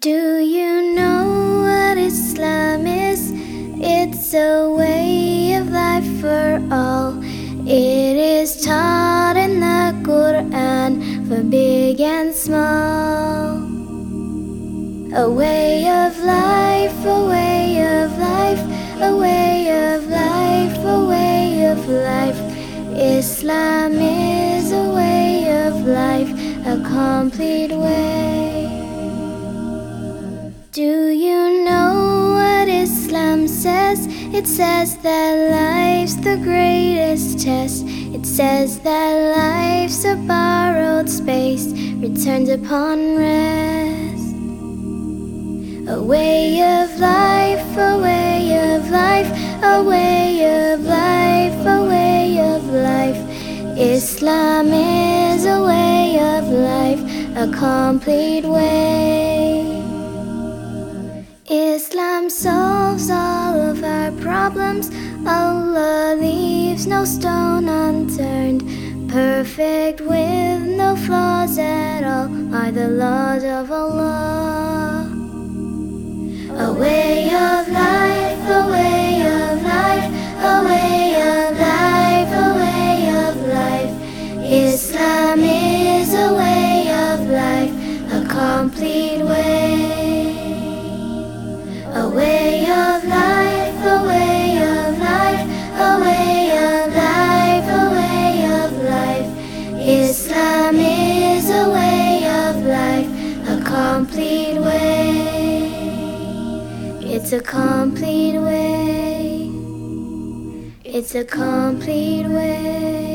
Do you know what Islam is? It's a way of life for all. It is taught in the Quran for big and small. A way of life, a way of life, a way of life, a way of life. Islam is a way of life, a complete way. It says that life's the greatest test. It says that life's a borrowed space, returned upon rest. A way of life, a way of life, a way of life, a way of life. Islam is a way of life, a complete way. Islam solves all problems. Allah leaves no stone unturned. Perfect with no flaws at all are the laws of Allah. A way of life, a way of life, a way of life, a way of life. Islam is a way of life, a complete way. Complete way. It's a complete way. It's a complete way.